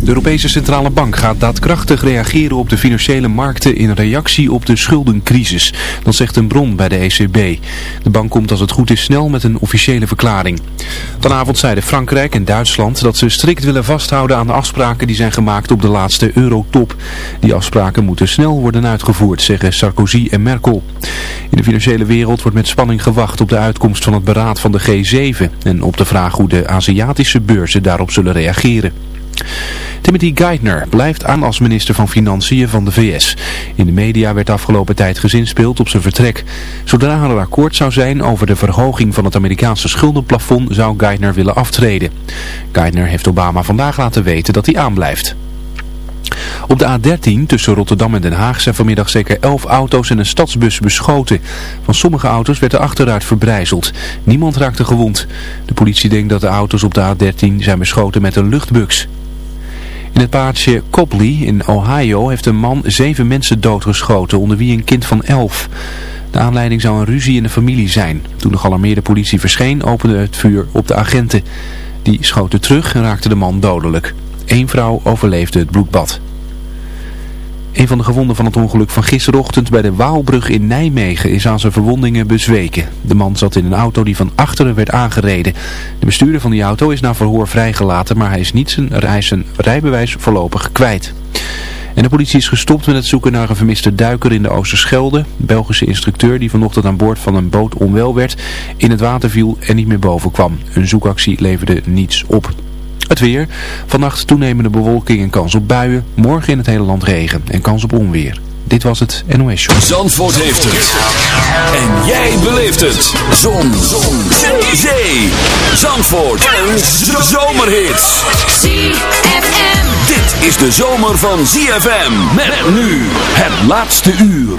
De Europese Centrale Bank gaat daadkrachtig reageren op de financiële markten in reactie op de schuldencrisis. Dat zegt een bron bij de ECB. De bank komt als het goed is snel met een officiële verklaring. Vanavond zeiden Frankrijk en Duitsland dat ze strikt willen vasthouden aan de afspraken die zijn gemaakt op de laatste eurotop. Die afspraken moeten snel worden uitgevoerd, zeggen Sarkozy en Merkel. In de financiële wereld wordt met spanning gewacht op de uitkomst van het beraad van de G7 en op de vraag hoe de Aziatische beurzen daarop zullen reageren. Timothy Geithner blijft aan als minister van Financiën van de VS. In de media werd afgelopen tijd gezinspeeld op zijn vertrek. Zodra er akkoord zou zijn over de verhoging van het Amerikaanse schuldenplafond zou Geithner willen aftreden. Geithner heeft Obama vandaag laten weten dat hij aanblijft. Op de A13 tussen Rotterdam en Den Haag zijn vanmiddag zeker 11 auto's en een stadsbus beschoten. Van sommige auto's werd de achteruit verbrijzeld. Niemand raakte gewond. De politie denkt dat de auto's op de A13 zijn beschoten met een luchtbux. In het plaatsje Copley in Ohio heeft een man zeven mensen doodgeschoten, onder wie een kind van elf. De aanleiding zou een ruzie in de familie zijn. Toen de gealarmeerde politie verscheen, opende het vuur op de agenten. Die schoten terug en raakte de man dodelijk. Eén vrouw overleefde het bloedbad. Een van de gewonden van het ongeluk van gisterochtend bij de Waalbrug in Nijmegen is aan zijn verwondingen bezweken. De man zat in een auto die van achteren werd aangereden. De bestuurder van die auto is na verhoor vrijgelaten, maar hij is niet zijn, rijbewijs voorlopig kwijt. En de politie is gestopt met het zoeken naar een vermiste duiker in de Oosterschelde. Een Belgische instructeur die vanochtend aan boord van een boot onwel werd, in het water viel en niet meer boven kwam. Een zoekactie leverde niets op. Het weer. Vannacht toenemende bewolking en kans op buien. Morgen in het hele land regen en kans op onweer. Dit was het NOS Show. Zandvoort heeft het. En jij beleeft het. Zon. Zon. Zee. Zee. Zandvoort. Een zomerhit. ZFM. Dit is de zomer van ZFM. Met nu het laatste uur.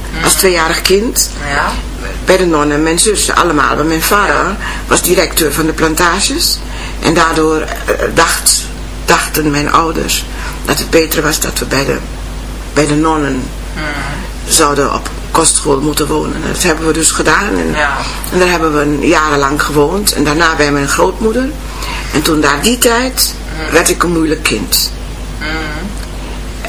als tweejarig kind. Ja. Bij de nonnen, mijn zussen allemaal. Maar mijn vader was directeur van de plantages. En daardoor dacht, dachten mijn ouders dat het beter was dat we bij de, bij de nonnen zouden op kostschool moeten wonen. Dat hebben we dus gedaan. En, Ja. en daar hebben we jarenlang gewoond. En daarna bij mijn grootmoeder. En toen na die tijd werd ik een moeilijk kind.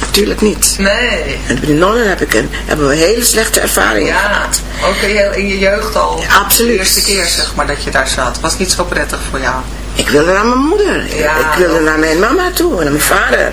Natuurlijk niet. Nee. En bij de nonnen heb ik een, hebben we hele slechte ervaringen Ja, gehad. ook in je, in je jeugd al. Ja, absoluut. De eerste keer zeg maar dat je daar zat. Was niet zo prettig voor jou. Ik wilde naar mijn moeder. Ja. Ik wilde naar mijn mama toe en naar mijn vader.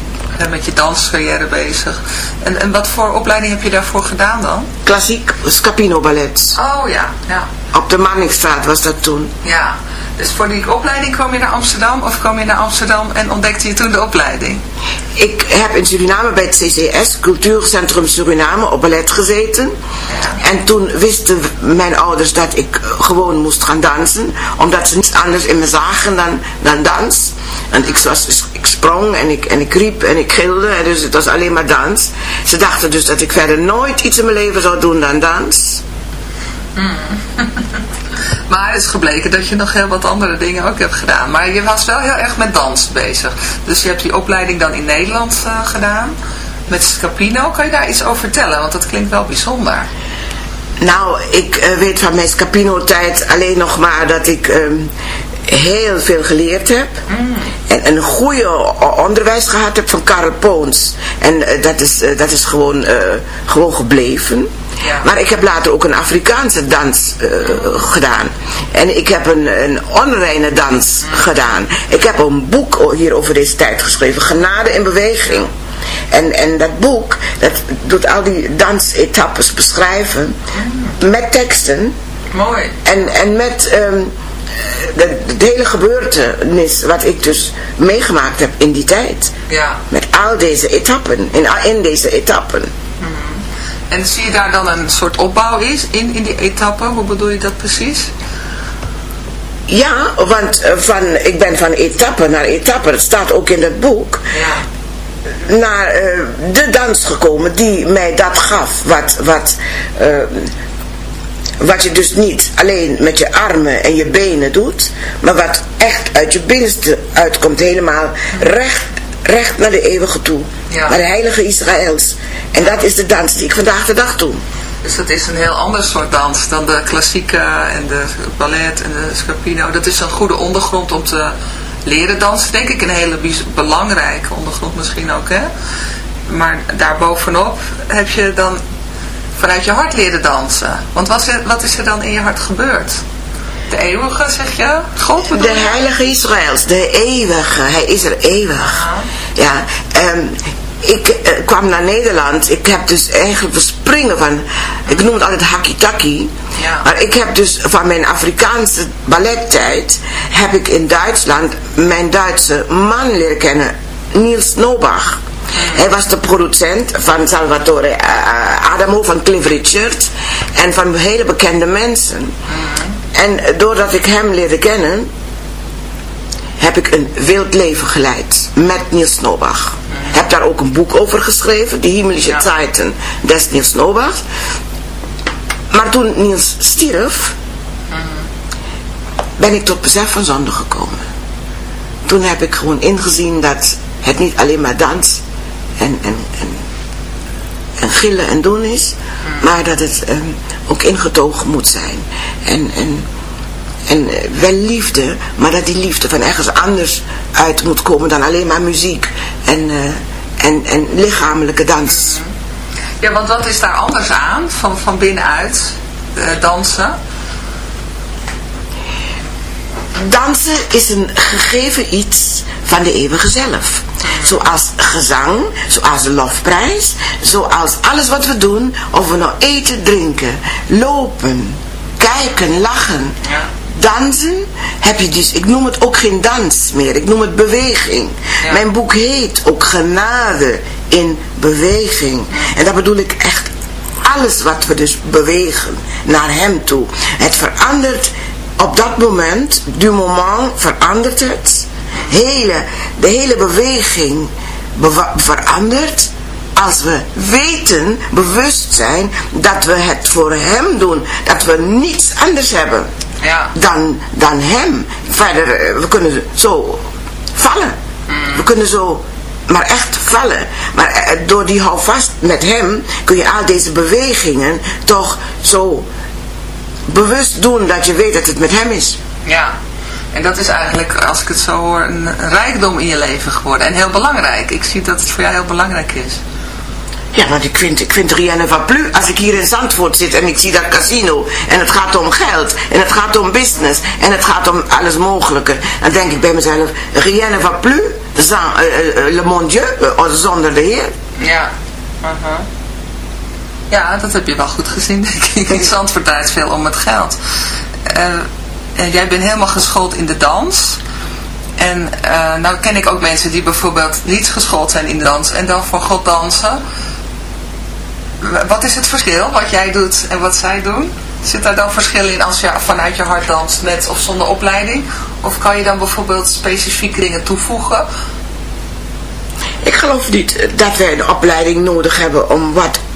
eh, met je danscarrière bezig. En, en wat voor opleiding heb je daarvoor gedaan dan? Klassiek Scapino ballet. Oh ja, ja, Op de Manningstraat was dat toen. ja. Dus voor die opleiding kwam je naar Amsterdam of kwam je naar Amsterdam en ontdekte je toen de opleiding? Ik heb in Suriname bij het CCS, Cultuurcentrum Suriname, op ballet gezeten. En toen wisten mijn ouders dat ik gewoon moest gaan dansen. Omdat ze niets anders in me zagen dan, dan dans. En ik, was, ik sprong en ik, en ik riep en ik gilde. En dus het was alleen maar dans. Ze dachten dus dat ik verder nooit iets in mijn leven zou doen dan dans. Maar het is gebleken dat je nog heel wat andere dingen ook hebt gedaan. Maar je was wel heel erg met dans bezig. Dus je hebt die opleiding dan in Nederland eh, gedaan. Met Scapino. Kan je daar iets over vertellen? Want dat klinkt wel bijzonder. Nou, ik eh, weet van mijn Scapino-tijd alleen nog maar dat ik ehm, heel veel geleerd heb. En een goede onderwijs gehad heb van Karel Poons. En eh, dat, is, eh, dat is gewoon, eh, gewoon gebleven. Ja. Maar ik heb later ook een Afrikaanse dans gedaan. En ik heb een, een onreine dans gedaan. Ik heb een boek hier over deze tijd geschreven. Genade in beweging. En, en dat boek, dat doet al die dansetappes beschrijven. Met teksten. Mooi. En, en met ehm, de, de hele gebeurtenis wat ik dus meegemaakt heb in die tijd. Ja. Met al deze etappen, in, in deze etappen. En zie je daar dan een soort opbouw is in, in die etappe? Hoe bedoel je dat precies? Ja, want eh, van, ik ben van etappe naar etappe, het staat ook in het boek, Ja. naar eh, de dans gekomen die mij dat gaf. Wat, wat, eh, wat je dus niet alleen met je armen en je benen doet, maar wat echt uit je binnenste uitkomt, helemaal recht, recht naar de eeuwige toe. Ja. Naar de heilige Israëls. En dat is de dans die ik vandaag de dag doe. Dus dat is een heel ander soort dans dan de klassieke en de ballet en de scapino. Dat is een goede ondergrond om te leren dansen, denk ik. Een hele belangrijke ondergrond misschien ook, hè. Maar daarbovenop heb je dan vanuit je hart leren dansen. Want wat is, er, wat is er dan in je hart gebeurd? De eeuwige, zeg je? God bedoel De heilige Israëls, de eeuwige, hij is er eeuwig. Ja, ehm, ik eh, kwam naar Nederland, ik heb dus eigenlijk verspringen van, ik noem het altijd hakitaki. Ja. Maar ik heb dus van mijn Afrikaanse ballettijd, heb ik in Duitsland mijn Duitse man leren kennen, Niels Nobach. Hij was de producent van Salvatore eh, Adamo, van Cliff Richard en van hele bekende mensen. En doordat ik hem leerde kennen, heb ik een wild leven geleid met Niels Nobach. Heb daar ook een boek over geschreven, Die Himmlische Ja. Zeiten des Niels Nobach. Maar toen Niels stierf, ben ik tot besef van zonde gekomen. Toen heb ik gewoon ingezien dat het niet alleen maar dans en, en, en, en gillen en doen is, maar dat het ehm, ook ingetogen moet zijn. En, en, en eh, wel liefde, maar dat die liefde van ergens anders uit moet komen dan alleen maar muziek en, eh, en, en lichamelijke dans. Ja, want wat is daar anders aan, van, van binnenuit, eh, dansen? Dansen is een gegeven iets van de eeuwige zelf. Zoals gezang, zoals lofprijs, zoals alles wat we doen, of we nou eten, drinken, lopen, kijken, lachen. Dansen heb je dus, ik noem het ook geen dans meer, ik noem het beweging. Ja. Mijn boek heet ook Genade in Beweging. En dat bedoel ik echt alles wat we dus bewegen naar hem toe. Het verandert op dat moment, du moment, verandert het. Hele, de hele beweging verandert als we weten, bewust zijn, dat we het voor hem doen. Dat we niets anders hebben Ja. dan, dan hem. Verder, eh, we kunnen zo vallen. We kunnen zo maar echt vallen. Maar eh, door die houvast met hem kun je al deze bewegingen toch zo bewust doen dat je weet dat het met hem is. Ja, en dat is eigenlijk, als ik het zo hoor, een rijkdom in je leven geworden. En heel belangrijk. Ik zie dat het voor jou heel belangrijk is. Ja, want ik vind, ik vind rien ne va plus. Als ik hier in Zandvoort zit en ik zie dat casino en het gaat om geld en het gaat om business en het gaat om alles mogelijke, dan denk ik bij mezelf, rien ne va plus, sans, eh, eh, le mon Dieu, eh, zonder de Heer. Ja. aha. Ja, dat heb je wel goed gezien, denk ik. In Zandvoort draait veel om het geld. Jij bent helemaal geschoold in de dans. En eh, nou ken ik ook mensen die bijvoorbeeld niet geschoold zijn in de dans en dan voor God dansen. Wat is het verschil wat jij doet en wat zij doen? Zit daar dan verschil in als je vanuit je hart danst met of zonder opleiding? Of kan je dan bijvoorbeeld specifieke dingen toevoegen? Ik geloof niet dat wij een opleiding nodig hebben om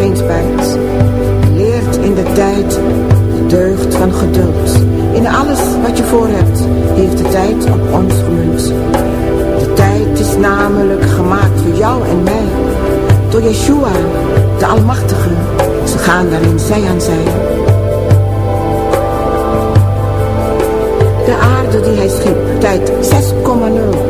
Geen spijt. Leert in de tijd de deugd van geduld. In alles wat je voor hebt, heeft de tijd op ons gemunt. De tijd is namelijk gemaakt voor jou en mij. Door Yeshua, de Almachtige. Ze gaan daarin zij aan zij. De aarde die hij schiep, tijd 6,0.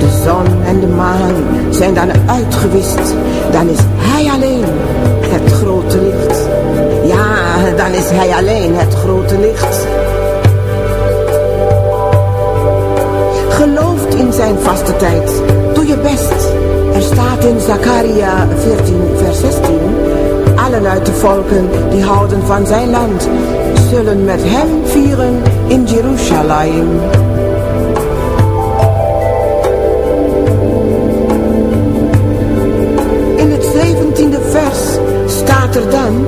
De zon en de maan zijn dan uitgewist. Dan is hij alleen het grote licht. Ja, dan is hij alleen het grote licht. Gelooft in zijn vaste tijd. Doe je best. Er staat in Zakaria 14 vers 16. Allen uit de volken die houden van zijn land. Zullen met hem vieren in Jeruzalem. Dan,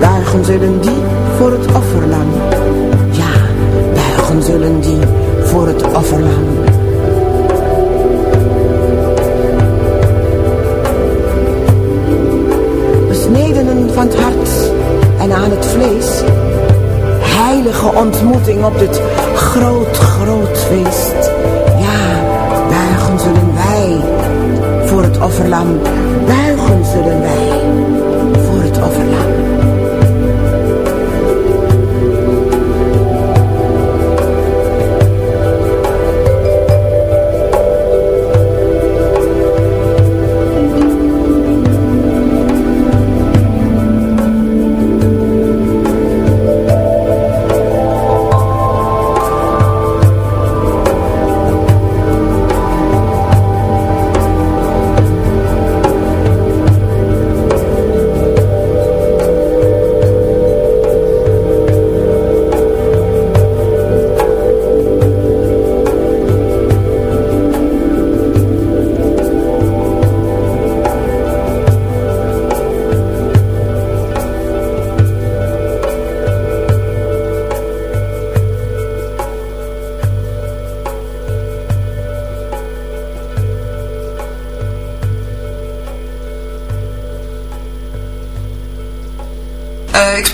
buigen zullen die voor het offerlam. Ja, buigen zullen die voor het offerlam. Besnedenen van het hart en aan het vlees, heilige ontmoeting op dit groot, groot feest. Ja, buigen zullen wij voor het offerlam. Buigen zullen wij voor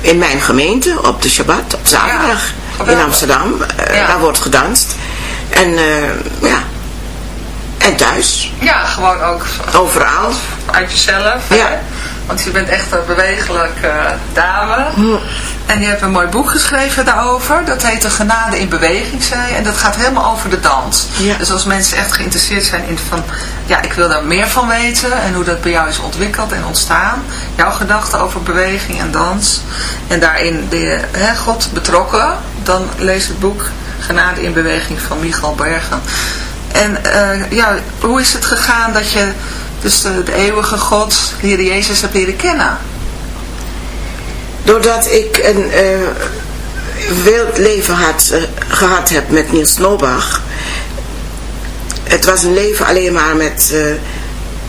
in mijn gemeente, op de Shabbat, op zaterdag Ja. in Amsterdam. eh, Ja. Daar wordt gedanst. En eh, ja, en thuis, Ja, gewoon ook overal. uit jezelf. Ja. Want je bent echt een bewegelijke dame. En je hebt een mooi boek geschreven daarover. Dat heet De Genade in Beweging, zei je. En dat gaat helemaal over de dans. Ja. Dus als mensen echt geïnteresseerd zijn in van... Ja, ik wil daar meer van weten. En hoe dat bij jou is ontwikkeld en ontstaan. Jouw gedachten over beweging en dans. En daarin de hè, God betrokken. Dan lees het boek Genade in Beweging van Michal Bergen. En eh, ja, hoe is het gegaan dat je dus de, de eeuwige God, de Heer Jezus, hebt leren kennen? Doordat ik een eh, wild leven had, eh, gehad heb met Niels Nobach. Het was een leven alleen maar met eh,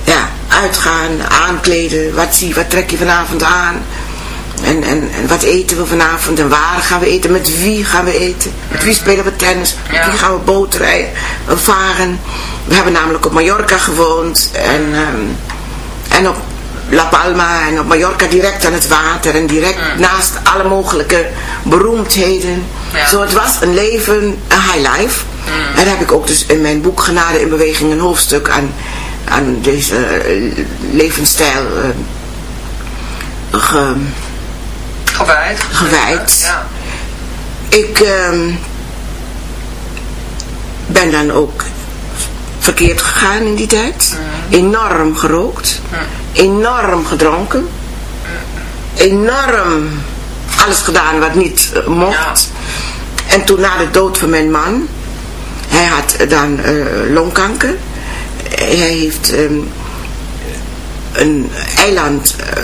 ja, uitgaan, aankleden. Wat zie wat trek je vanavond aan? En, en, en wat eten we vanavond en waar gaan we eten? Met wie gaan we eten? Met wie spelen we tennis? Met wie gaan we bootrijden? We varen. We hebben namelijk op Mallorca gewoond. En, ehm, en op La Palma en op Mallorca direct aan het water. En direct naast alle mogelijke beroemdheden. Ja. Zo, het was een leven, een high life. En daar heb ik ook dus in mijn boek Genade in Beweging een hoofdstuk aan, aan deze eh, levensstijl eh, ge- Gewijd. Gewijd. Ja. Ik ehm, ben dan ook verkeerd gegaan in die tijd. Enorm gerookt. Enorm gedronken. Enorm alles gedaan wat niet eh, mocht. En toen na de dood van mijn man, hij had dan eh, longkanker. Hij heeft ehm, een eiland eh,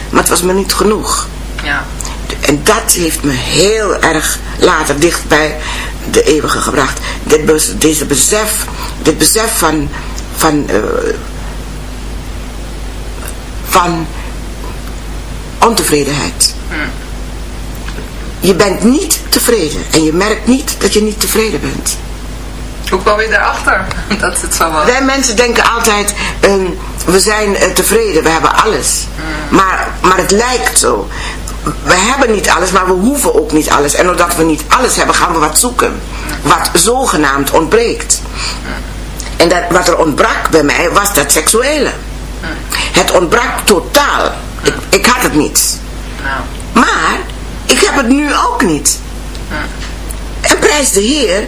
maar het was me niet genoeg. Ja. En dat heeft me heel erg later dicht bij de eeuwige gebracht. Dit, deze besef, dit besef van, van, eh, van ontevredenheid. Je bent niet tevreden en je merkt niet dat je niet tevreden bent. Hoe kwam je daarachter dat het zo was? Wij mensen denken altijd, ehm, we zijn eh, tevreden, we hebben alles. Maar, maar het lijkt zo. We hebben niet alles, maar we hoeven ook niet alles. En doordat we niet alles hebben, gaan we wat zoeken. Wat zogenaamd ontbreekt. En dat, wat er ontbrak bij mij, was dat seksuele. Het ontbrak totaal. Ik, ik had het niet. Nou, Maar, ik heb het nu ook niet. En prijs de Heer,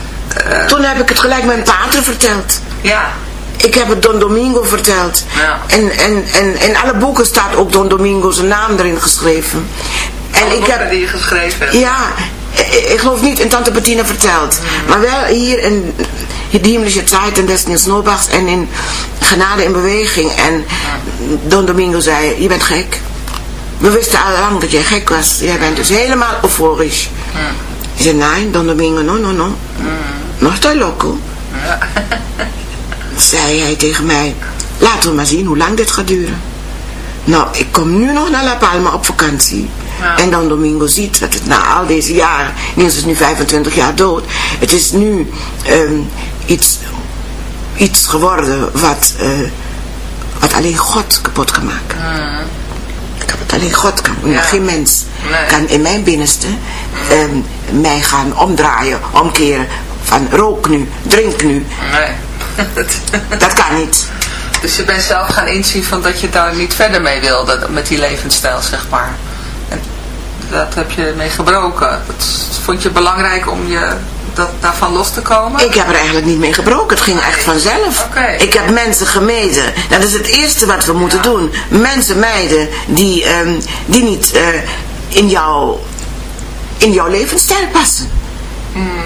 eh, Toen heb ik het gelijk mijn pater verteld. ja, Ik heb het Don Domingo verteld. Ja. En, en, en in alle boeken staat ook Don Domingo zijn naam erin geschreven. En alle ik boeken heb... die je geschreven hebt. Ja, ik, geloof niet in Tante Bettina verteld. Maar wel hier in Die Himmlische Tijd en des Niels Nobachs en in Genade in Beweging. En Don Domingo zei, je bent gek. We wisten al lang dat jij gek was. Jij bent dus helemaal euforisch. Ik zei, nee, Don Domingo, no, no, no. Nog te loco. Zei hij tegen mij, laten we maar zien hoe lang dit gaat duren. Nou, ik kom nu nog naar La Palma op vakantie. Ja. En dan Domingo ziet dat het na al deze jaren, Niels is nu 25 jaar dood, het is nu ehm, iets, iets geworden wat, eh, wat alleen God kapot kan maken. het alleen God kan. Ja. Geen mens Nee. kan in mijn binnenste ehm, mij gaan omdraaien, omkeren. Van rook nu, drink nu. Nee. Dat kan niet. dus je bent zelf gaan inzien van dat je daar niet verder mee wilde, met die levensstijl, zeg maar. En dat heb je mee gebroken. Dat vond je belangrijk om je dat, daarvan los te komen? Ik heb er eigenlijk niet mee gebroken. Het ging echt vanzelf. Ik heb mensen gemeden. Dat is het eerste wat we moeten doen. Mensen mijden die, ehm, die niet eh, in, jouw, in jouw levensstijl passen.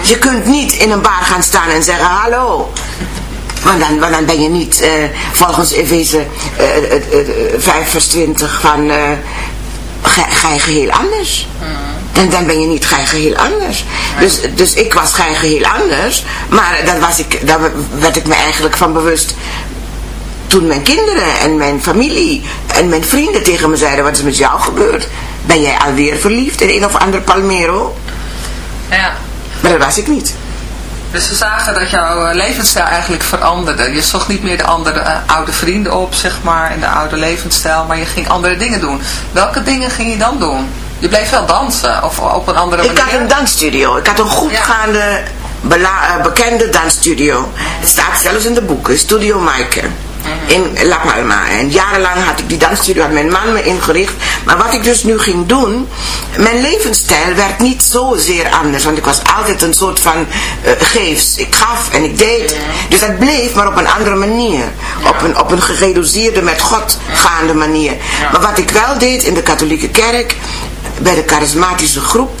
Je kunt niet in een bar gaan staan en zeggen hallo. Want dan, want dan ben je niet eh, volgens Efeze eh, 5 vers 20 van eh, ga, je geheel anders. En dan ben je niet gij geheel anders. Dus, dus ik was gij geheel anders. Maar dat was ik, daar werd ik me eigenlijk van bewust. Toen mijn kinderen en mijn familie en mijn vrienden tegen me zeiden: Wat is met jou gebeurd? Ben jij alweer verliefd in een of ander Palmero? Ja. Maar dat was ik niet. Dus ze zagen dat jouw eh, levensstijl eigenlijk veranderde. Je zocht niet meer de andere eh, oude vrienden op, zeg maar, en de oude levensstijl, maar je ging andere dingen doen. Welke dingen ging je dan doen? Je bleef wel dansen, of op een andere Ik manier? had een dansstudio. Ik had een goedgaande, bela- eh, bekende dansstudio. Het staat zelfs in de boeken. Studio Maaike. In La Palma. En jarenlang had ik die dansstudio, had mijn man me ingericht. Maar wat ik dus nu ging doen, mijn levensstijl werd niet zozeer anders. Want ik was altijd een soort van eh, geefs. Ik gaf en ik deed. Dus dat bleef, maar op een andere manier. Op, een, op een gereduceerde, met God gaande manier. Maar wat ik wel deed in de katholieke kerk, bij de charismatische groep,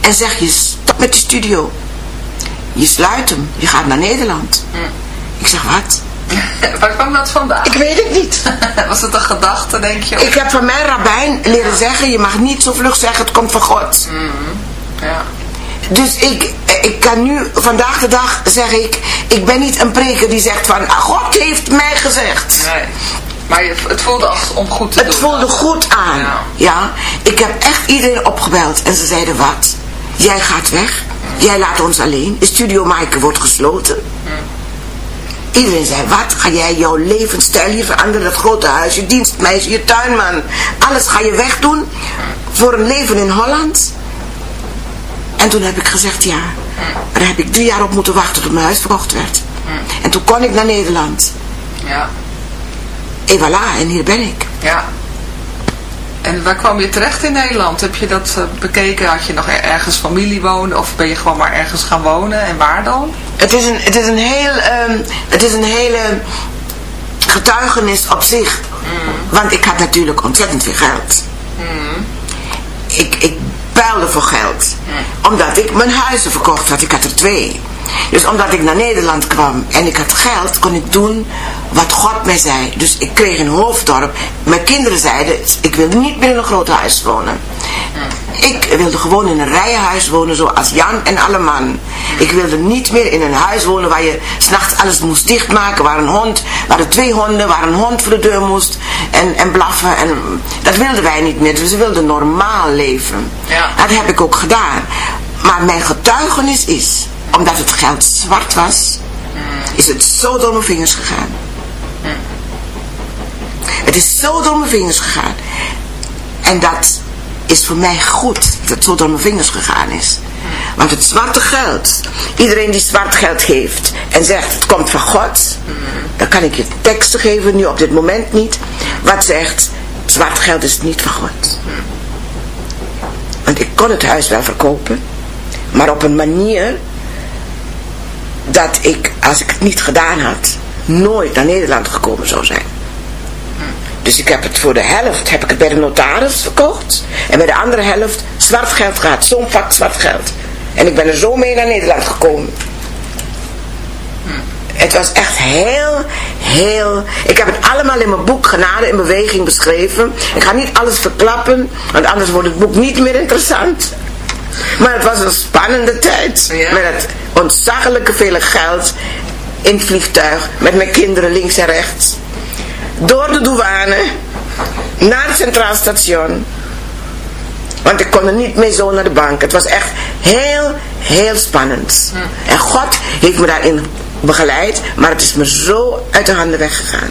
en zeg je stop met de studio. Je sluit hem, je gaat naar Nederland. Ik zeg wat? Waar kwam dat vandaan? Ik weet het niet. Was het een gedachte, denk je? Ik heb van mijn rabbijn leren zeggen, je mag niet zo vlug zeggen, het komt van God. Ja. Dus ik, ik kan nu, vandaag de dag zeg ik, ik ben niet een preker die zegt van, "Ah, God heeft mij gezegd. Nee. Maar het voelde als om goed te Het doen. voelde goed aan. Ja. Ja. Ik heb echt iedereen opgebeld en ze zeiden wat? Jij gaat weg. Jij laat ons alleen. De studio Maaike wordt gesloten. Iedereen zei, wat? Ga jij jouw levensstijl hier veranderen? Dat grote huis, je dienstmeisje, je tuinman. Alles ga je wegdoen voor een leven in Holland? En toen heb ik gezegd, ja. Daar heb ik drie jaar op moeten wachten tot mijn huis verkocht werd. En toen kon ik naar Nederland. Ja. En voilà, en hier ben ik. Ja. En waar kwam je terecht in Nederland? Heb je dat eh, bekeken? Had je nog er- ergens familie wonen? Of ben je gewoon maar ergens gaan wonen? En waar dan? Het is een, het is een heel, ehm, het is een hele getuigenis op zich. Want ik had natuurlijk ontzettend veel geld. Ik, ik puilde voor geld. Omdat ik mijn huizen verkocht had. Ik had er twee. Dus omdat ik naar Nederland kwam en ik had geld, kon ik doen wat God mij zei. Dus ik kreeg een hoofddorp. Mijn kinderen zeiden, ik wilde niet meer in een groot huis wonen. Ik wilde gewoon in een rijenhuis wonen zoals Jan en alle man. Ik wilde niet meer in een huis wonen waar je s'nachts alles moest dichtmaken. Waar een hond, waar er twee honden, waar een hond voor de deur moest en, en blaffen. En, dat wilden wij niet meer. Dus we wilden normaal leven. Ja. Dat heb ik ook gedaan. Maar mijn getuigenis is, omdat het geld zwart was, is het zo door mijn vingers gegaan. Het is zo door mijn vingers gegaan. En dat is voor mij goed, dat het zo door mijn vingers gegaan is. Want het zwarte geld, iedereen die zwart geld geeft en zegt het komt van God, dan kan ik je teksten geven, nu op dit moment niet, wat zegt zwart geld is niet van God. Want ik kon het huis wel verkopen, maar op een manier dat ik, als ik het niet gedaan had, nooit naar Nederland gekomen zou zijn. Dus ik heb het voor de helft heb ik het bij de notaris verkocht. En bij de andere helft zwart geld gehad. Zo'n pak zwart geld. En ik ben er zo mee naar Nederland gekomen. Het was echt heel, heel... Ik heb het allemaal in mijn boek Genade in Beweging beschreven. Ik ga niet alles verklappen, want anders wordt het boek niet meer interessant. Maar het was een spannende tijd. Met het ontzaglijke vele geld in het vliegtuig. Met mijn kinderen links en rechts. Door de douane. Naar het Centraal Station. Want ik kon er niet mee zo naar de bank. Het was echt heel, heel spannend. En God heeft me daarin begeleid. Maar het is me zo uit de handen weggegaan.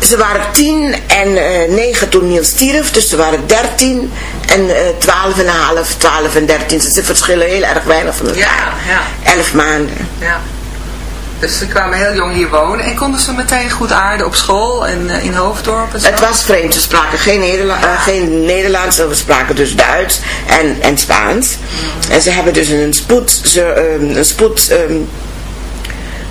Ze waren tien en uh, negen toen Niels stierf, dus ze waren dertien en uh, twaalf en een half, twaalf en dertien. Ze verschillen heel erg weinig van elkaar. Ja, ja. Elf maanden. Ja. Dus ze kwamen heel jong hier wonen en konden ze meteen goed aarden op school en uh, in Hoofddorp en zo? Het was vreemd, ze spraken geen, Nederla ja. geen Nederlands, ze spraken dus Duits en, en Spaans. En ze hebben dus een spoed, ze, um, een spoed um,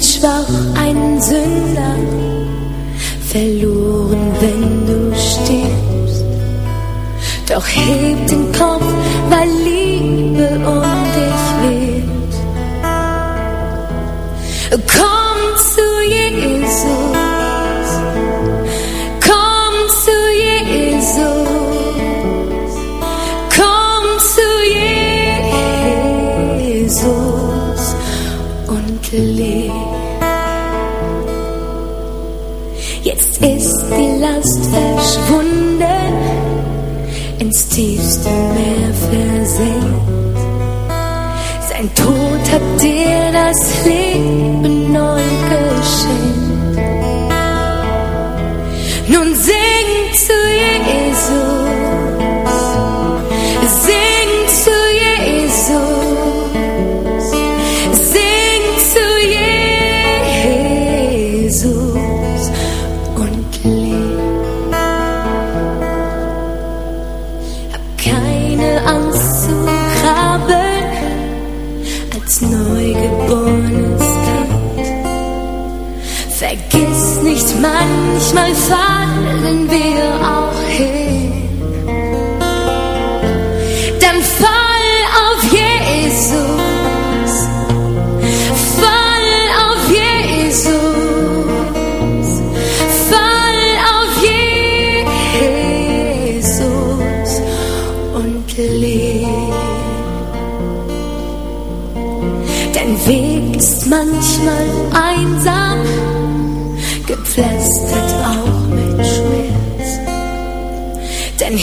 Verwundet schwach ein Sünder, verloren, wenn du stirbst. Doch heb den Kopf, weil Liebe um verschwunden, ins tiefste Meer versenkt. Sein Tod hat dir das Leben manchmal fahren.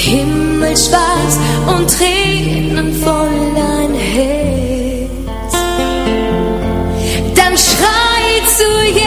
Dein Himmel schwarz und Tränen voll dein Herz. Dann schrei zu Jesus,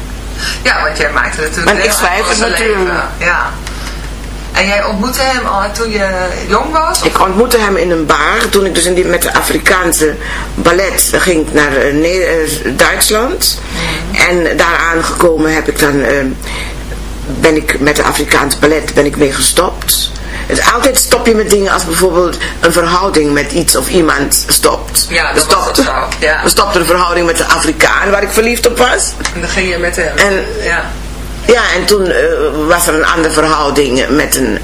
Ja, want jij maakte natuurlijk Want ik schrijf het natuurlijk. leven. Ja. En jij ontmoette hem al toen je jong was? Ik ontmoette hem in een bar toen ik dus in die, met de Afrikaanse ballet ging naar eh, eh, Duitsland. En daar aangekomen heb ik dan, eh, ben ik met de Afrikaanse ballet ben ik mee gestopt. Het, altijd stop je met dingen als bijvoorbeeld een verhouding met iets of iemand stopt. Ja, We dat was het zo, ja. We stopten een verhouding met de Afrikaan waar ik verliefd op was. En dan ging je met hem. En- ja. Ja, en toen eh, was er een andere verhouding met een,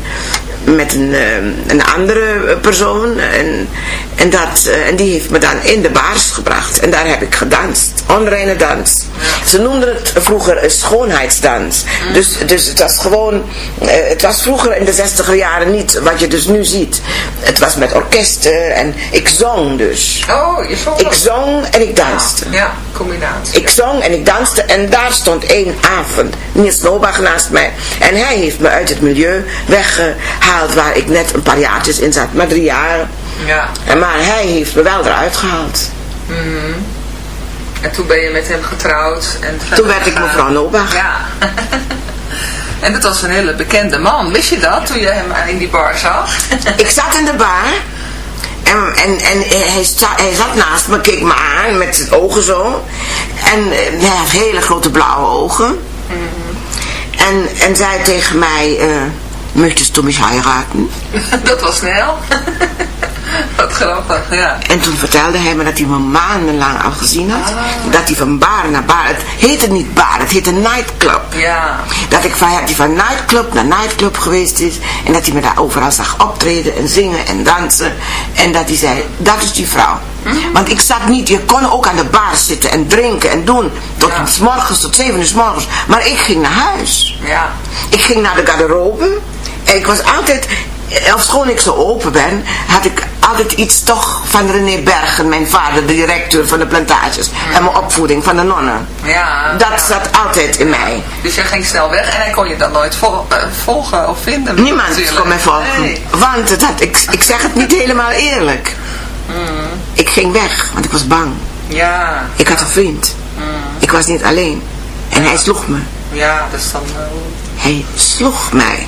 met een, eh, een andere persoon. En, en, dat, eh, en die heeft me dan in de baars gebracht. En daar heb ik gedanst. Onreine dans. Ze noemden het vroeger een schoonheidsdans. Dus, dus het was gewoon... eh, het was vroeger in de zestiger jaren niet wat je dus nu ziet. Het was met orkesten en ik zong dus. Oh, je zong Ik zong en ik danste. Ja, combinatie. Ik zong en ik danste en daar stond één avond Niels Nobach naast mij. En hij heeft me uit het milieu weggehaald waar ik net een paar jaartjes in zat, maar drie jaar. Ja. En maar hij heeft me wel eruit gehaald. En toen ben je met hem getrouwd. En Toen werd ik mevrouw Nobach. Ja. en dat was een hele bekende man. Wist je dat toen je hem in die bar zag? Ik zat in de bar en, en, en hij, sta, hij zat naast me, keek me aan met zijn ogen zo. En eh, hij had hele grote blauwe ogen. En, en zei tegen mij, eh möchtest du mich heiraten? dat was snel. Wat grappig, ja. En toen vertelde hij me dat hij me maandenlang al gezien had. Dat hij van bar naar bar, het heette niet bar, het heette nightclub. Ja. Dat ik van, dat hij van nightclub naar nightclub geweest is. En dat hij me daar overal zag optreden en zingen en dansen. En dat hij zei, dat is die vrouw. Want ik zat niet, je kon ook aan de bar zitten en drinken en doen. Tot Ja. s morgens, tot zeven uur s morgens. Maar ik ging naar huis. Ja. Ik ging naar de garderobe. Ik was altijd, ofschoon ik zo open ben, had ik altijd iets toch van René Bergen, mijn vader, de directeur van de plantages. En mijn opvoeding van de nonnen. Ja. Dat ja. zat altijd in mij. Dus jij ging snel weg en hij kon je dan nooit vol- eh, volgen of vinden? Niemand natuurlijk. kon mij volgen. Nee. Want het had, ik, ik zeg het niet helemaal eerlijk. Ik ging weg, want ik was bang. Ja. Ik had een vriend. Ik was niet alleen. En hij sloeg me. Ja, dat is dan... Hij sloeg mij.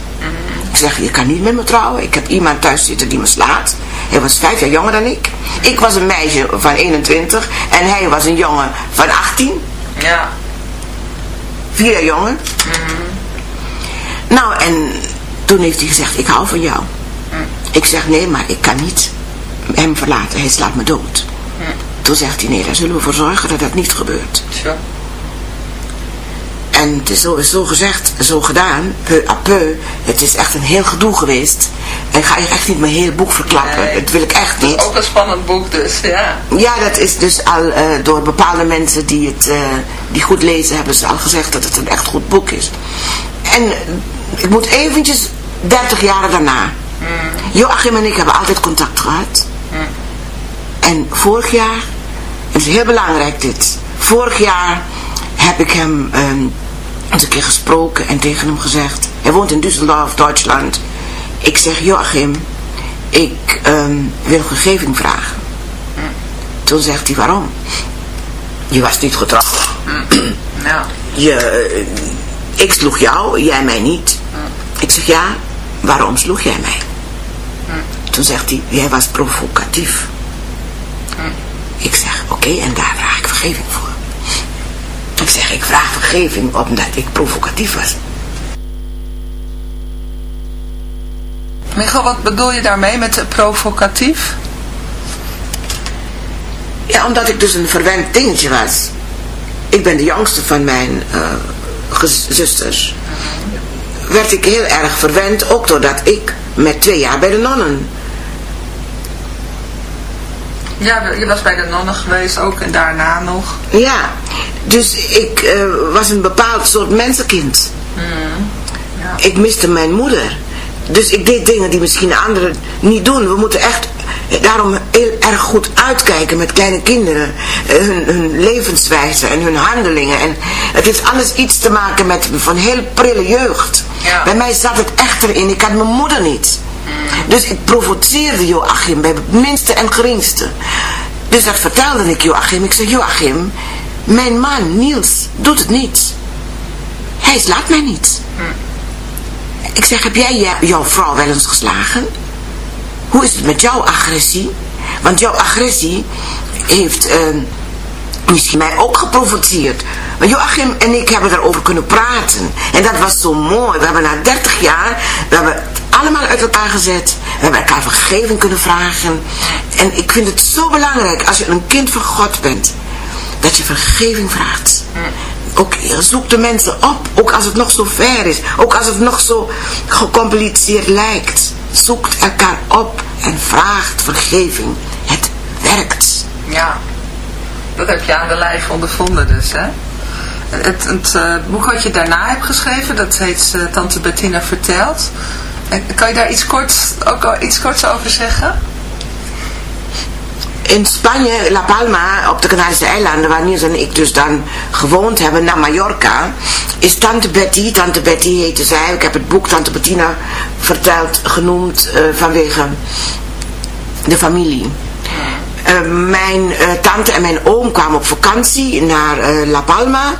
Ik zeg, je kan niet met me trouwen. Ik heb iemand thuis zitten die me slaat. Hij was vijf jaar jonger dan ik. Ik was een meisje van 21 en hij was een jongen van 18. Ja. Vier jaar jonger. Nou, en toen heeft hij gezegd, ik hou van jou. Ik zeg, nee, maar ik kan niet hem verlaten. Hij slaat me dood. Toen zegt hij, nee, daar zullen we voor zorgen dat dat niet gebeurt. Tja. En het is zo, gezegd, zo gedaan, peu à peu. Het is echt een heel gedoe geweest. En ik ga je echt niet mijn hele boek verklappen. Nee. Dat wil ik echt Het is niet. ook een spannend boek dus, ja. Ja, dat is dus al eh, door bepaalde mensen die het eh, die goed lezen, hebben ze al gezegd dat het een echt goed boek is. En ik moet eventjes 30 jaar daarna. Joachim en ik hebben altijd contact gehad. En vorig jaar, het is heel belangrijk dit. Vorig jaar heb ik hem ehm, eens een keer gesproken en tegen hem gezegd. Hij woont in Düsseldorf, Duitsland. Ik zeg, Joachim, ik ehm, wil vergeving vragen. Toen zegt hij, waarom? Je was niet getrouwd. Nou, Je, eh, ik sloeg jou, jij mij niet. Ik zeg, ja, waarom sloeg jij mij? Toen zegt hij, jij was provocatief. Ik zeg, oké, en daar vraag ik vergeving voor. Zeg, ik vraag vergeving omdat ik provocatief was. Michel, wat bedoel je daarmee met provocatief? Ja, omdat ik dus een verwend dingetje was. Ik ben de jongste van mijn gez- zusters. Werd ik heel erg verwend, ook doordat ik met twee jaar bij de nonnen. Ja, je was bij de nonnen geweest ook en daarna nog. Ja, dus ik eh, was een bepaald soort mensenkind. Ja. Ik miste mijn moeder. Dus ik deed dingen die misschien anderen niet doen. We moeten echt daarom heel erg goed uitkijken met kleine kinderen. Eh, Hun, hun levenswijze en hun handelingen. En het heeft alles iets te maken met van heel prille jeugd. Ja. Bij mij zat het echt erin. Ik had mijn moeder niet. Dus ik provoceerde Joachim bij het minste en geringste. Dus dat vertelde ik Joachim. Ik zei, Joachim, mijn man Niels doet het niet. Hij slaat mij niet. Ik zeg, heb jij jou- jouw vrouw wel eens geslagen? Hoe is het met jouw agressie? Want jouw agressie heeft eh, misschien mij ook geprovoceerd. Maar Joachim en ik hebben daarover kunnen praten. En dat was zo mooi. We hebben na 30 jaar, we hebben het allemaal uit elkaar gezet. We hebben elkaar vergeving kunnen vragen. En ik vind het zo belangrijk als je een kind van God bent. Dat je vergeving vraagt. Ook zoek de mensen op. Ook als het nog zo ver is. Ook als het nog zo gecompliceerd lijkt. Zoekt elkaar op en vraagt vergeving. Het werkt. Ja, dat heb je aan de lijf ondervonden dus, hè? Het, het eh, boek wat je daarna hebt geschreven, dat heet eh, Tante Bettina Vertelt. En kan je daar iets korts, ook al iets korts over zeggen? In Spanje, La Palma, op de Canarische eilanden, waar Niels en ik dus dan gewoond hebben, naar Mallorca, is Tante Betty, Tante Betty heette zij, ik heb het boek Tante Bettina verteld, genoemd eh, vanwege de familie. Eh, mijn eh, tante en mijn oom kwamen op vakantie naar eh, La Palma.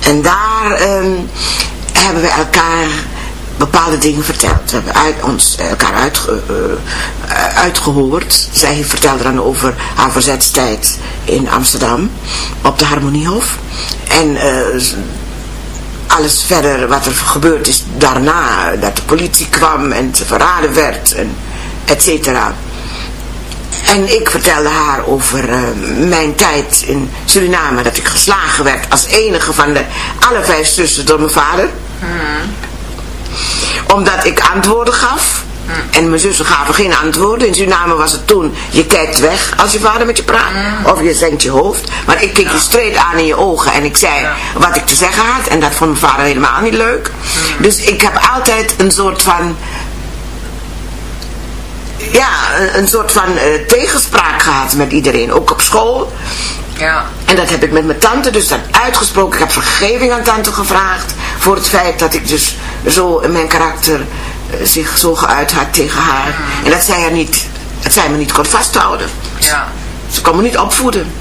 En daar ehm, hebben we elkaar bepaalde dingen verteld. We hebben uit, ons elkaar uitge, uitgehoord. Zij vertelde dan over haar verzetstijd in Amsterdam op de Harmoniehof. En alles verder wat er gebeurd is daarna. Dat de politie kwam en ze verraden werd, en et cetera. En ik vertelde haar over uh, mijn tijd in Suriname. Dat ik geslagen werd als enige van de alle vijf zussen door mijn vader. Hmm. Omdat ik antwoorden gaf. Hmm. En mijn zussen gaven geen antwoorden. In Suriname was het toen, je kijkt weg als je vader met je praat. Hmm. Of je zengt je hoofd. Maar ik keek je streed aan in je ogen. En ik zei wat ik te zeggen had. En dat vond mijn vader helemaal niet leuk. Dus ik heb altijd een soort van ja, een, soort van uh, tegenspraak gehad met iedereen. Ook op school. Ja. En dat heb ik met mijn tante dus dan uitgesproken. Ik heb vergeving aan tante gevraagd. Voor het feit dat ik dus zo in mijn karakter uh, zich zo geuit had tegen haar. Mm. En dat zij, er niet, dat zij me niet kon vasthouden. Ja. Ze kon me niet opvoeden.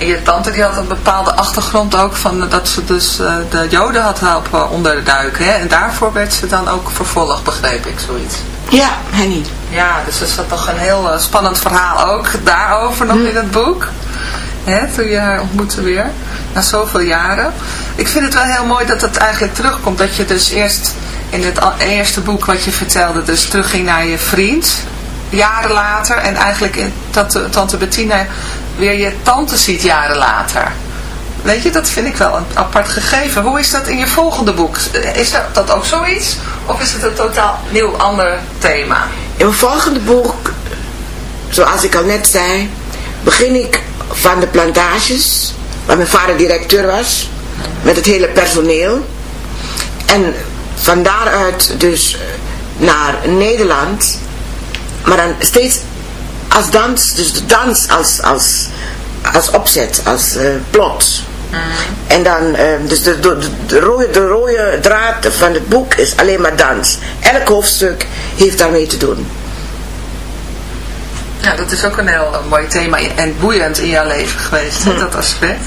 En je tante die had een bepaalde achtergrond ook van dat ze dus uh, de joden had helpen onderduiken. Hè? En daarvoor werd ze dan ook vervolgd, begreep ik, zoiets. Ja, Henny. Ja, dus er zat toch een heel uh, spannend verhaal ook daarover nog hm. in het boek. Hè, toen je haar ontmoette weer, na zoveel jaren. Ik vind het wel heel mooi dat het eigenlijk terugkomt. Dat je dus eerst in het eerste boek wat je vertelde, dus terugging naar je vriend. Jaren later. En eigenlijk in, dat tante Bettina weer je tante ziet jaren later. Weet je, dat vind ik wel een apart gegeven. Hoe is dat in je volgende boek? Is dat ook zoiets? Of is het een totaal nieuw ander thema? In mijn volgende boek, zoals ik al net zei, begin ik van de plantages, waar mijn vader directeur was, met het hele personeel. En van daaruit dus naar Nederland, maar dan steeds als dans, dus de dans als, als, als opzet, als uh, plot. Mm. En dan, uh, dus de, de, de, rode, de rode draad van het boek is alleen maar dans. Elk hoofdstuk heeft daarmee te doen. Ja, dat is ook een heel mooi thema en boeiend in jouw leven geweest, dat aspect.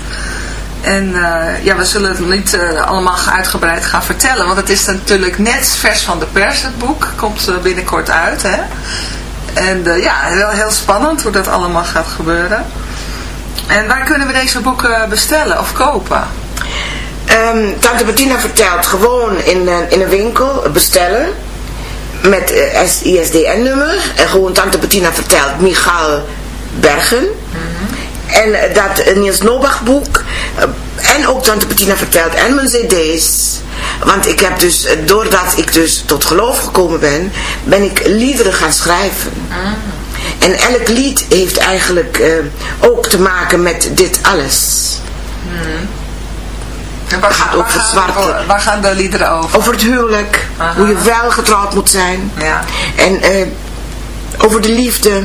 En uh, ja, we zullen het niet uh, allemaal uitgebreid gaan vertellen, want het is natuurlijk net vers van de pers, het boek. Komt binnenkort uit, hè. En ja, wel heel spannend hoe dat allemaal gaat gebeuren. En waar kunnen we deze boeken bestellen of kopen? Um, Tante Bettina vertelt gewoon in, in een winkel bestellen met uh, ISDN-nummer. En gewoon Tante Bettina vertelt Michael Bergen. Mhm. En dat Niels Nobach boek. En ook Tante Bettina vertelt en mijn cd's. Want ik heb dus, doordat ik dus tot geloof gekomen ben, ben ik liederen gaan schrijven. Mhm. En elk lied heeft eigenlijk ook te maken met dit alles. Mm waar, gaat over het zwarte. Waar gaan de liederen over? Over het huwelijk. Hoe je wel getrouwd moet zijn. Ja. En uh, over de liefde.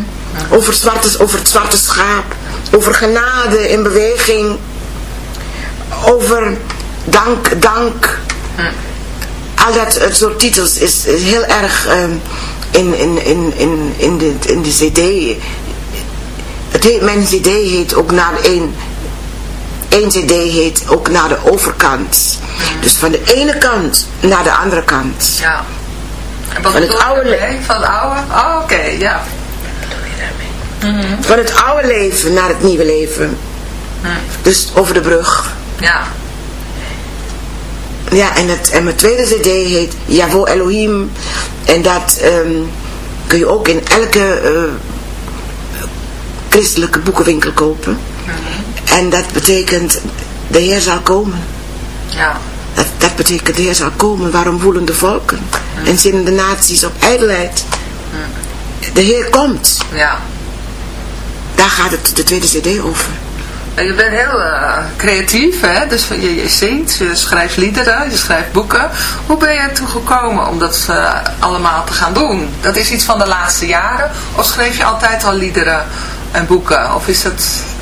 Over, het zwarte, over het zwarte schaap. Over genade in beweging. Over dank, dank. Al dat soort titels is, is heel erg uh, in, in, in, in, in, de, in de cd. Het heet, mijn cd heet ook naar een Eén cd heet ook naar de overkant. Dus van de ene kant naar de andere kant. Ja. van het oude leven. Van het oude? Oh, oké, ja. Mm Van het oude leven naar het nieuwe leven. Mm. Dus over de brug. Ja. Ja, en, het, en mijn tweede cd heet Javo Elohim. En dat um, kun je ook in elke uh, christelijke boekenwinkel kopen. En dat betekent, de Heer zal komen. Ja. Dat, dat betekent, de Heer zal komen. Waarom woelen de volken? En zinnen de naties op ijdelheid? De Heer komt. Ja. Daar gaat het de tweede cd over. Je bent heel uh, creatief, hè? Dus je, zingt, je schrijft liederen, je schrijft boeken. Hoe ben je ertoe gekomen om dat uh, allemaal te gaan doen? Dat is iets van de laatste jaren? Of schreef je altijd al liederen en boeken? Of is het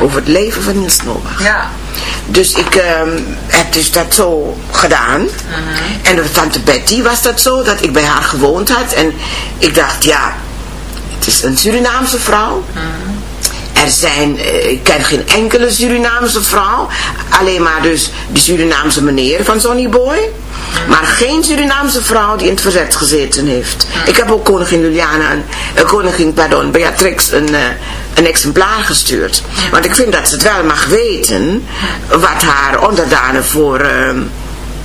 Over het leven van Niels Nobach. Ja. Dus ik um, heb dus dat zo gedaan. Mm -hmm. En door tante Betty was dat zo, dat ik bij haar gewoond had. En ik dacht, ja, het is een Surinaamse vrouw. Mm -hmm. Er zijn, uh, ik ken geen enkele Surinaamse vrouw. Alleen maar dus die Surinaamse meneer van Sonny Boy. Maar geen Surinaamse vrouw die in het verzet gezeten heeft. Ik heb ook koningin Juliana, uh, koningin, pardon, Beatrix een, uh, een exemplaar gestuurd. Want ik vind dat ze het wel mag weten wat haar onderdanen voor, uh,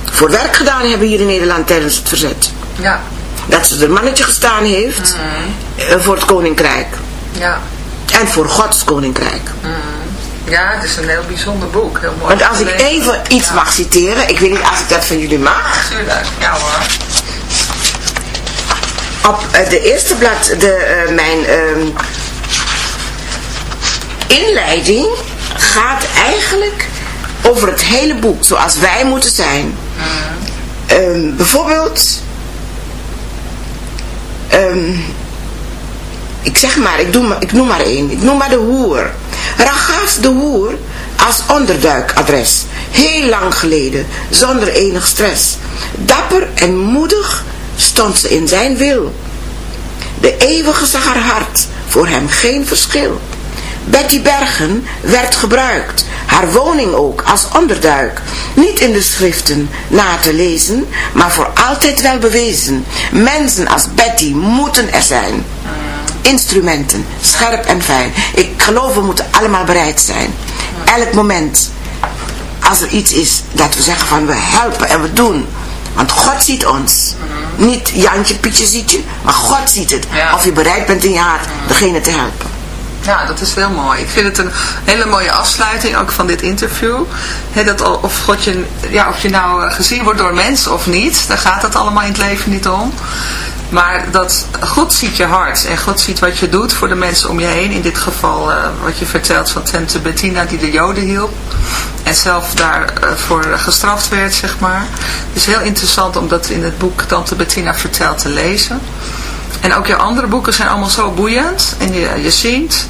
voor werk gedaan hebben hier in Nederland tijdens het verzet. Ja. Dat ze er mannetje gestaan heeft mm. voor het koninkrijk. Ja. En voor Gods koninkrijk. Mm. Ja, het is een heel bijzonder boek. Heel mooi Want als ik even iets ja. mag citeren, ik weet niet als ik dat van jullie mag. Tuurlijk, ja hoor. Op uh, de eerste blad, de, uh, mijn uh, inleiding gaat eigenlijk over het hele boek, zoals wij moeten zijn. Mm. bijvoorbeeld, um, ik zeg maar, ik, doe, ik noem maar één, ik noem maar de hoer. Ragaz de Hoer als onderduikadres. Heel lang geleden, zonder enig stress. Dapper en moedig stond ze in zijn wil. De eeuwige zag haar hart, voor hem geen verschil. Betty Bergen werd gebruikt, haar woning ook als onderduik. Niet in de schriften na te lezen, maar voor altijd wel bewezen. Mensen als Betty moeten er zijn instrumenten, scherp en fijn. Ik geloof we moeten allemaal bereid zijn. Elk moment, als er iets is dat we zeggen van we helpen en we doen. Want God ziet ons. Niet Jantje, Pietje ziet je, maar God ziet het. Of je bereid bent in je hart degene te helpen. Ja, dat is heel mooi. Ik vind het een hele mooie afsluiting ook van dit interview. He, dat of, God je, ja, of je nou gezien wordt door mensen of niet, daar gaat het allemaal in het leven niet om. Maar dat God ziet je hart en God ziet wat je doet voor de mensen om je heen. In dit geval uh, wat je vertelt van tante Bettina die de joden hielp. En zelf daarvoor uh, gestraft werd, zeg maar. Het is heel interessant om dat in het boek Tante Bettina vertelt te lezen. En ook je andere boeken zijn allemaal zo boeiend. En je, je ziet.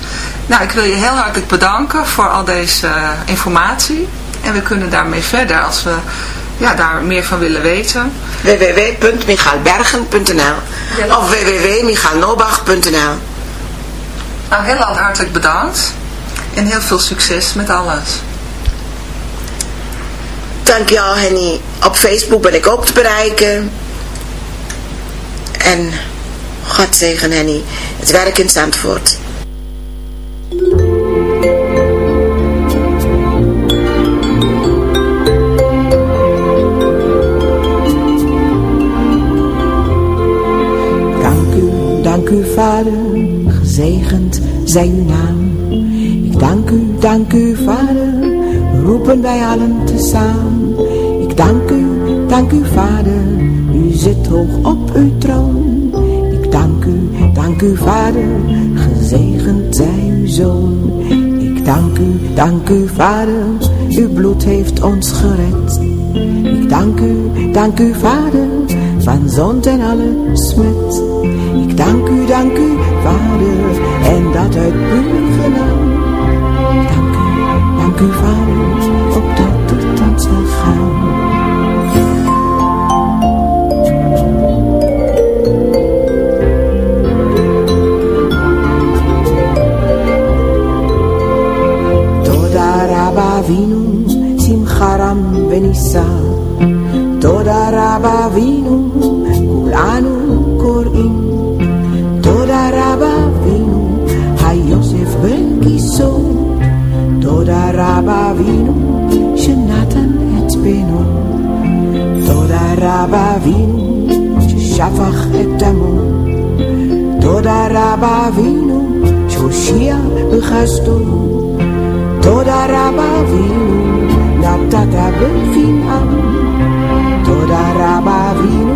Nou, ik wil je heel hartelijk bedanken voor al deze uh, informatie. En we kunnen daarmee verder als we ja, daar meer van willen weten. www.michaalbergen.nl of www.michaalnobach.nl Nou, heel hartelijk bedankt. En heel veel succes met alles. Dankjewel Henny. Op Facebook ben ik ook te bereiken. En God zegen Henny. Het werk in Zandvoort. dank u, Vader, gezegend zij uw naam. Ik dank u, dank u, Vader, roepen wij allen tezamen. Ik dank u, dank u, Vader, u zit hoog op uw troon. Ik dank u, dank u, Vader, gezegend zij uw zoon. Ik dank u, dank u, Vader, uw bloed heeft ons gered. Ik dank u, dank u, Vader, van zond en alle smet. Ik dank u, dank u, vader, en dat uit puur genade. Dank u, dank u, vader, Avinu Simcharam Venisa Toda Rabba Avinu Kulanu Korim Toda Rabba Avinu HaYosef Ben Kiso Toda raba Avinu Shenatan Et Beno Toda raba Avinu Shafach Et Toda raba Avinu Shoshia dat dat dat Kabel Fin Am, Toda Rabavino.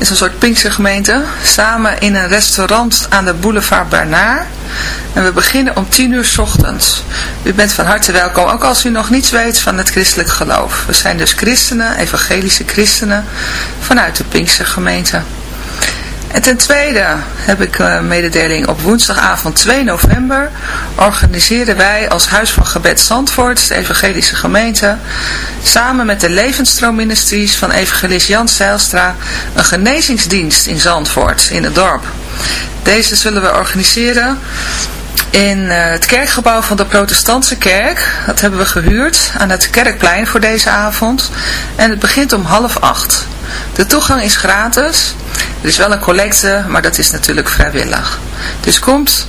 is een soort Pinkstergemeente, samen in een restaurant aan de boulevard Bernard. En we beginnen om 10 uur 's ochtends. U bent van harte welkom, ook als u nog niets weet van het christelijk geloof. We zijn dus christenen, evangelische christenen, vanuit de Pinkstergemeente. En ten tweede heb ik een mededeling op woensdagavond 2 november organiseren wij als Huis van Gebed Zandvoort, de evangelische gemeente, samen met de Levensstroomministries van evangelist Jan Zijlstra een genezingsdienst in Zandvoort, in het dorp. Deze zullen we organiseren in eh, het kerkgebouw van de protestantse kerk. Dat hebben we gehuurd aan het kerkplein voor deze avond. En het begint om half acht. De toegang is gratis. Er is wel een collecte, maar dat is natuurlijk vrijwillig. Dus komt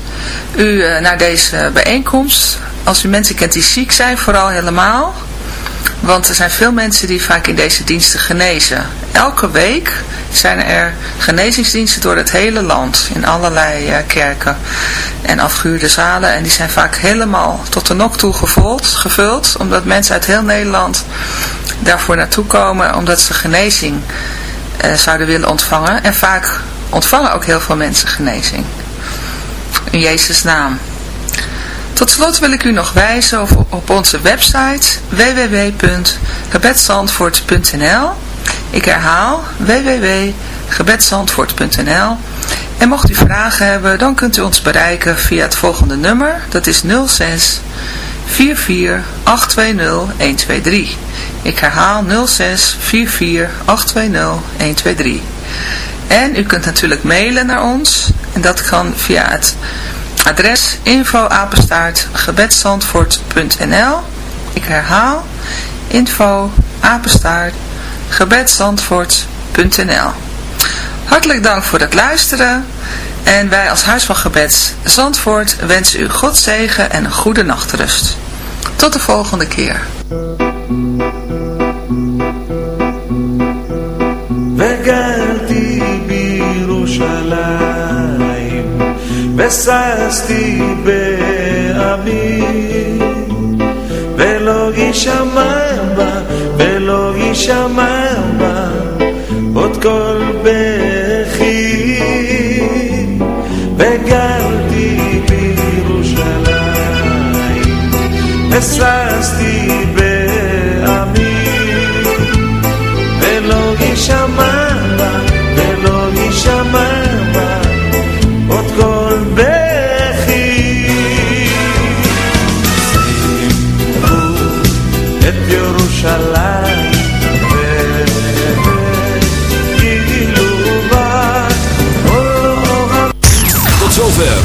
u eh, naar deze bijeenkomst. Als u mensen kent die ziek zijn, vooral helemaal. Want er zijn veel mensen die vaak in deze diensten genezen. Elke week zijn er genezingsdiensten door het hele land. In allerlei eh, kerken en afgehuurde zalen. En die zijn vaak helemaal tot de nok toe gevuld, gevuld. Omdat mensen uit heel Nederland daarvoor naartoe komen. Omdat ze genezing eh, zouden willen ontvangen. En vaak ontvangen ook heel veel mensen genezing. In Jezus' naam. Tot slot wil ik u nog wijzen op, onze website www.gebedzandvoort.nl Ik herhaal www.gebedzandvoort.nl En mocht u vragen hebben, dan kunt u ons bereiken via het volgende nummer. Dat is 06 44 820 123. Ik herhaal 06 44 820 123. En u kunt natuurlijk mailen naar ons. En dat kan via het Adres info apenstaartgebedsandvoort.nl. Ik herhaal info-apenstaart-gebedsandvoort.nl Hartelijk dank voor het luisteren en wij als Huis van Gebed Zandvoort wensen u God zegen en een goede nachtrust. Tot de volgende keer. וששתי בעמי ולא יישמע בה ולא יישמע בה עוד קול בכי וגרתי בירושלים וששתי בעמי